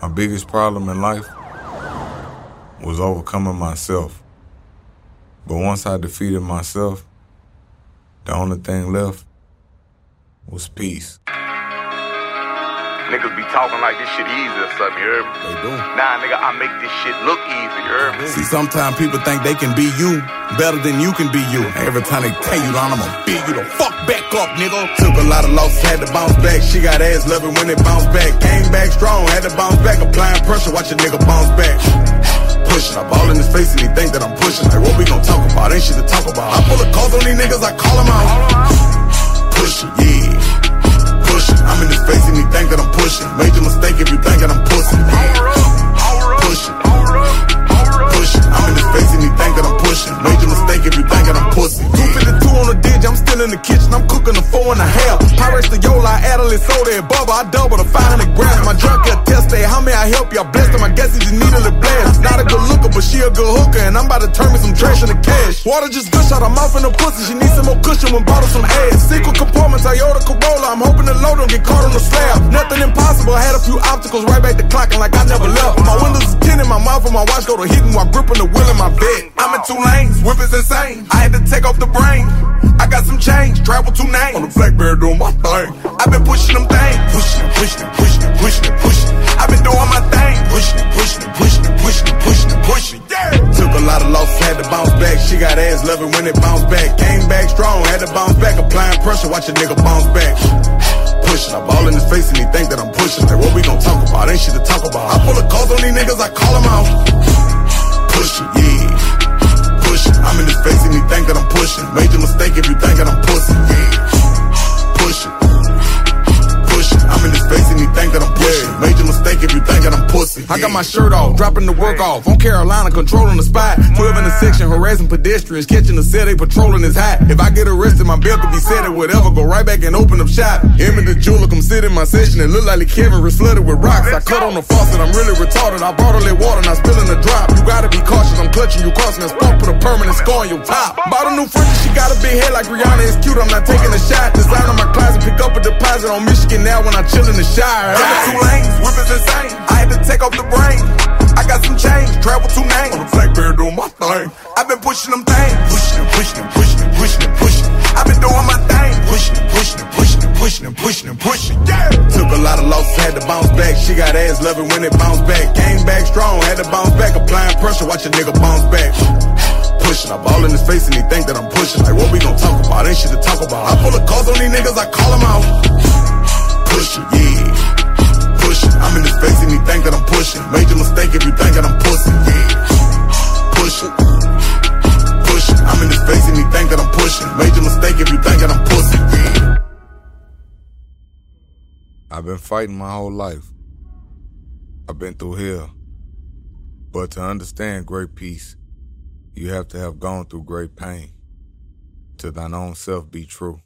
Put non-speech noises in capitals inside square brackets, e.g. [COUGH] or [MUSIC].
My biggest problem in life was overcoming myself. But once I defeated myself, the only thing left was peace. Niggas be talking like this shit easy or something, you heard me? They do. Nah, nigga, I make this shit look easy, you heard me? See, sometimes people think they can be you better than you can be you. Every time they tell you that I'ma beat you the fuck back up, nigga. Took a lot of losses, had to bounce back. She got ass loving when it bounced back. Came back strong, had to bounce back. Applying pressure, watch a nigga bounce back. Pushing, I ball in his face and he think that I'm pushing. Like, what we gon' talk about? Ain't shit to talk about. I pull a calls on these niggas, I call them out. Pushing, yeah. Pushing, I'm in his face and he think that I'm pushing. Major mistake if you think that I'm pussy. Pushing, pushing. I'm in his face and he think that I'm pushing. Major mistake if you think that I'm pussy. 252 on the ditch, I'm still in the kitchen. I'm cooking a four and a half. Pyrex the Yola, I add a little soda and bubble. I double the 500 grams. My drunk got tested. How may I help you? I blessed him. I guess he just needed a blast. Not a good looker, but she a good hooker. And I'm about to turn me some trash into Water just gush out her mouth in the pussy. She needs some more cushion when bottle some ass. Secret compartment, Toyota Corolla. I'm hoping the load don't get caught on the slab. Nothing impossible. I Had a few obstacles right back to clocking like I never left. My windows is tinted, my mouth and my watch go to hitting while gripping the wheel in my bed. I'm in two lanes, whip is insane. I had to take off the brain. I got some change, travel two names. On the Blackberry doing my thing. I've been pushing them things. Pushing pushing pushing pushing pushing Got ass loving when it bounce back. Came back strong, had to bounce back. Applying pressure, watch a nigga bounce back. Pushing, I ball in his face and he think that I'm pushing. Like, what we gon' talk about? Ain't shit to talk about. I pull a calls on these niggas, I call them out. Pushing, yeah. Pushing, I'm in his face and he think that I'm pushing. Major mistake if you think that I'm pussy, yeah. I got my shirt off, dropping the work off. On Carolina, controlling the spot. 12 in the section, harassing pedestrians, catching the set, they patrolling his hat. If I get arrested, my bill could be set or whatever. Go right back and open up shop. Him and the jeweler come sit in my session. It look like the Kevin wrist flooded with rocks. I cut on the faucet, I'm really retarded. I bought a little water not spilling spill in the drop. You gotta be cautious, I'm clutching you crossing this spark, put a permanent scar on your top. Bought a new French, she got a big head like Rihanna. It's cute, I'm not taking a shot. Design on my closet, pick up a deposit on Michigan now when I chill in the Shire. Two lanes, whip is insane. I take off the brain. I got some change, travel two names. On the Blackberry doing my thing. I've been pushing them things. Pushing and pushing and pushing and pushing and pushing. I've been doing my thing. Pushing and pushing and pushing and pushing and pushing and pushing. Yeah. Took a lot of losses, had to bounce back. She got ass loving when it bounced back. Came back strong, had to bounce back. Applying pressure, watch a nigga bounce back. [SIGHS] Pushing, I ball in his face and he think that I'm pushing. Like, what we gon' talk about? Ain't shit to talk about. I pull a calls on these niggas, I call them out. [SIGHS] Pushing, yeah. I've been fighting my whole life. I've been through hell. But to understand great peace, you have to have gone through great pain. To thine own self be true.